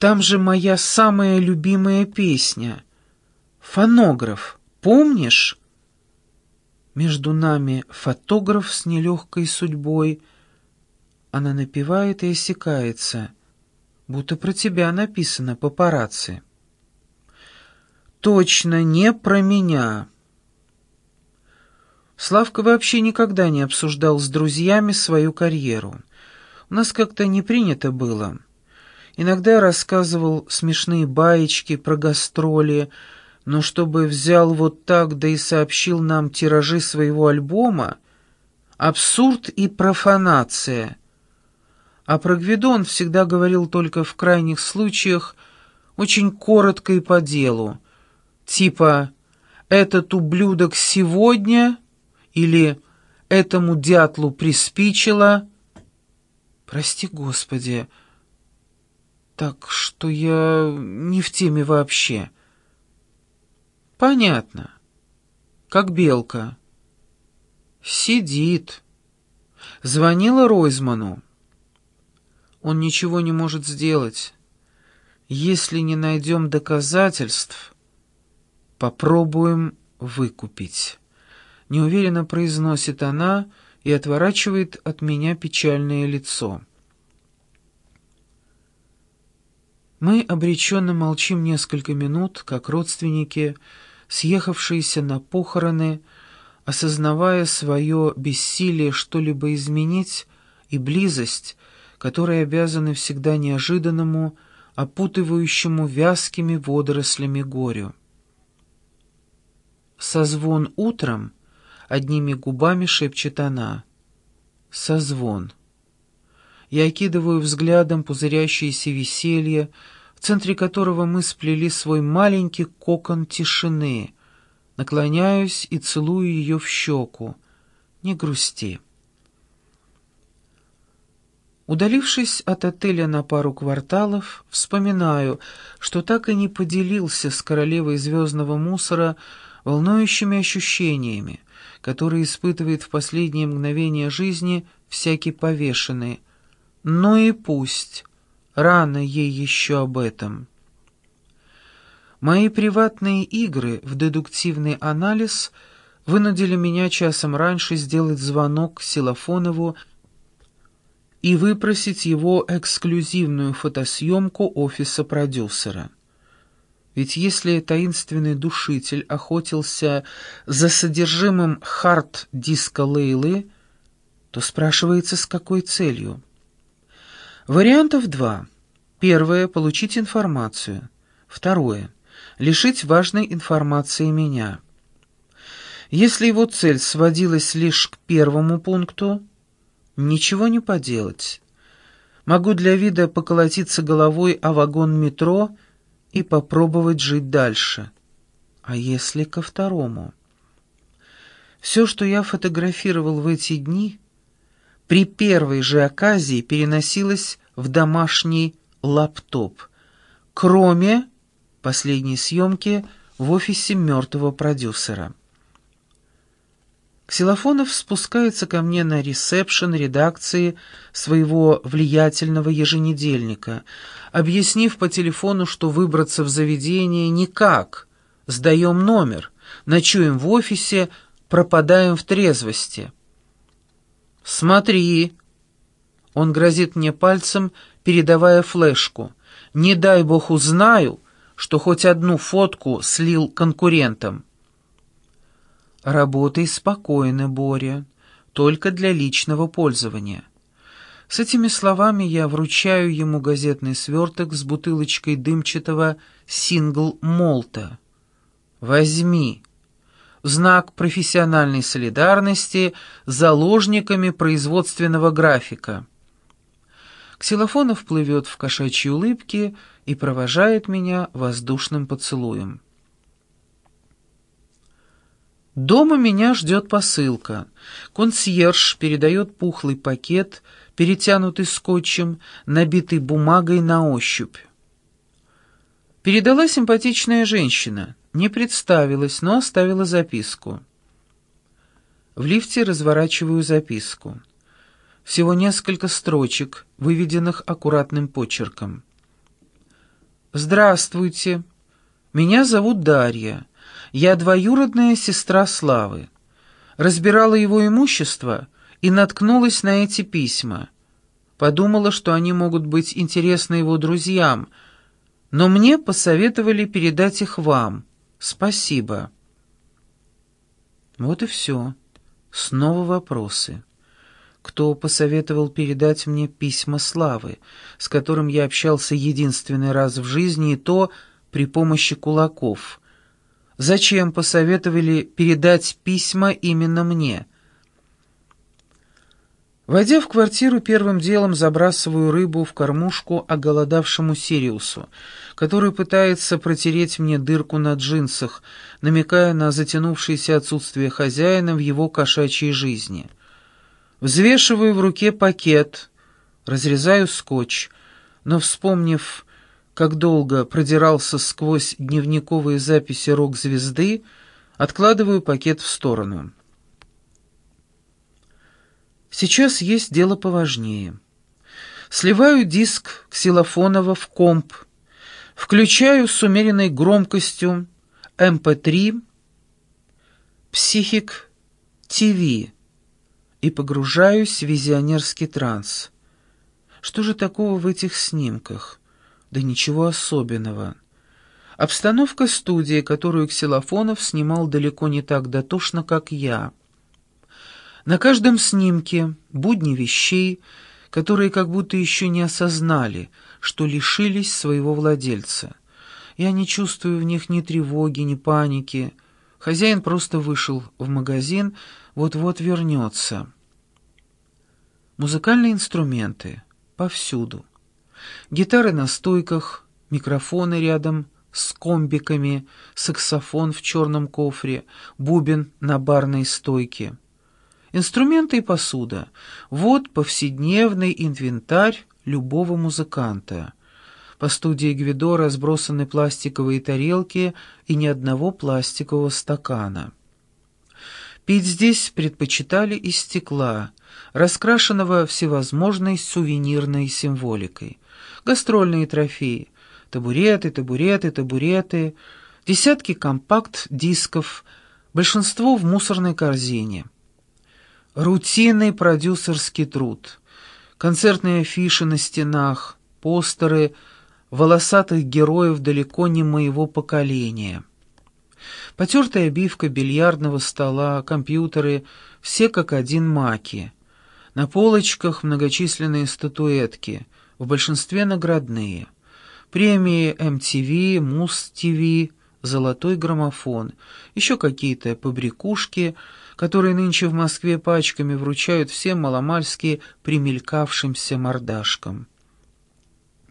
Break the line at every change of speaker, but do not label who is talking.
Там же моя самая любимая песня. Фонограф, помнишь? Между нами фотограф с нелегкой судьбой. Она напевает и осекается, будто про тебя написано папарацци. Точно не про меня. Славка вообще никогда не обсуждал с друзьями свою карьеру. У нас как-то не принято было. Иногда рассказывал смешные баечки про гастроли, но чтобы взял вот так, да и сообщил нам тиражи своего альбома, абсурд и профанация. А про Гвидон всегда говорил только в крайних случаях, очень коротко и по делу, типа «этот ублюдок сегодня» или «этому дятлу приспичило». Прости, Господи, так что я не в теме вообще. Понятно. Как белка. Сидит. Звонила Ройзману. Он ничего не может сделать. Если не найдем доказательств, попробуем выкупить неуверенно произносит она и отворачивает от меня печальное лицо. Мы обреченно молчим несколько минут, как родственники, съехавшиеся на похороны, осознавая свое бессилие что-либо изменить и близость, которой обязаны всегда неожиданному, опутывающему вязкими водорослями горю. Созвон утром — одними губами шепчет она. Созвон. Я окидываю взглядом пузырящееся веселье, в центре которого мы сплели свой маленький кокон тишины. Наклоняюсь и целую ее в щеку. Не грусти. Удалившись от отеля на пару кварталов, вспоминаю, что так и не поделился с королевой звездного мусора волнующими ощущениями, который испытывает в последние мгновения жизни всякий повешенный. Ну и пусть, рано ей еще об этом. Мои приватные игры в дедуктивный анализ вынудили меня часом раньше сделать звонок Силафонову и выпросить его эксклюзивную фотосъемку офиса продюсера. Ведь если таинственный душитель охотился за содержимым хард-диска Лейлы, то спрашивается, с какой целью? Вариантов два. Первое — получить информацию. Второе — лишить важной информации меня. Если его цель сводилась лишь к первому пункту, ничего не поделать. Могу для вида поколотиться головой о вагон метро — и попробовать жить дальше. А если ко второму? Все, что я фотографировал в эти дни, при первой же оказии переносилось в домашний лаптоп, кроме последней съемки в офисе мертвого продюсера. Ксилофонов спускается ко мне на ресепшн редакции своего влиятельного еженедельника, объяснив по телефону, что выбраться в заведение никак. Сдаем номер, ночуем в офисе, пропадаем в трезвости. «Смотри!» Он грозит мне пальцем, передавая флешку. «Не дай бог узнаю, что хоть одну фотку слил конкурентам». «Работай спокойно, Боря, только для личного пользования». С этими словами я вручаю ему газетный сверток с бутылочкой дымчатого сингл-молта. «Возьми» знак профессиональной солидарности заложниками производственного графика. Ксилофонов плывет в кошачьей улыбке и провожает меня воздушным поцелуем. Дома меня ждет посылка. Консьерж передает пухлый пакет, перетянутый скотчем, набитый бумагой на ощупь. Передала симпатичная женщина, не представилась, но оставила записку. В лифте разворачиваю записку. Всего несколько строчек, выведенных аккуратным почерком. «Здравствуйте. Меня зовут Дарья. Я двоюродная сестра Славы. Разбирала его имущество и наткнулась на эти письма. Подумала, что они могут быть интересны его друзьям, но мне посоветовали передать их вам. Спасибо». Вот и все. Снова вопросы. Кто посоветовал передать мне письма славы, с которым я общался единственный раз в жизни, и то при помощи кулаков? Зачем посоветовали передать письма именно мне? Войдя в квартиру, первым делом забрасываю рыбу в кормушку оголодавшему Сириусу, который пытается протереть мне дырку на джинсах, намекая на затянувшееся отсутствие хозяина в его кошачьей жизни. Взвешиваю в руке пакет, разрезаю скотч, но, вспомнив, как долго продирался сквозь дневниковые записи рок-звезды, откладываю пакет в сторону. Сейчас есть дело поважнее. Сливаю диск ксилофонова в комп, включаю с умеренной громкостью MP3 «Психик ТВ» и погружаюсь в визионерский транс. Что же такого в этих снимках? Да ничего особенного. Обстановка студии, которую Ксилофонов снимал далеко не так дотошно, как я — на каждом снимке будни вещей, которые как будто еще не осознали, что лишились своего владельца. Я не чувствую в них ни тревоги, ни паники. Хозяин просто вышел в магазин, вот-вот вернется. Музыкальные инструменты повсюду. Гитары на стойках, микрофоны рядом с комбиками, саксофон в черном кофре, бубен на барной стойке. Инструменты и посуда — вот повседневный инвентарь любого музыканта. По студии Гвидо разбросаны пластиковые тарелки и ни одного пластикового стакана. Пить здесь предпочитали из стекла, раскрашенного всевозможной сувенирной символикой. Гастрольные трофеи — табуреты, табуреты, табуреты, десятки компакт-дисков, большинство в мусорной корзине — Рутинный продюсерский труд. Концертные афиши на стенах, постеры волосатых героев далеко не моего поколения. Потертая обивка бильярдного стола, компьютеры, все как один маки. На полочках многочисленные статуэтки, в большинстве наградные. Премии MTV, Муз-ТВ, Золотой граммофон, еще какие-то побрякушки — которые нынче в Москве пачками вручают всем маломальски примелькавшимся мордашкам.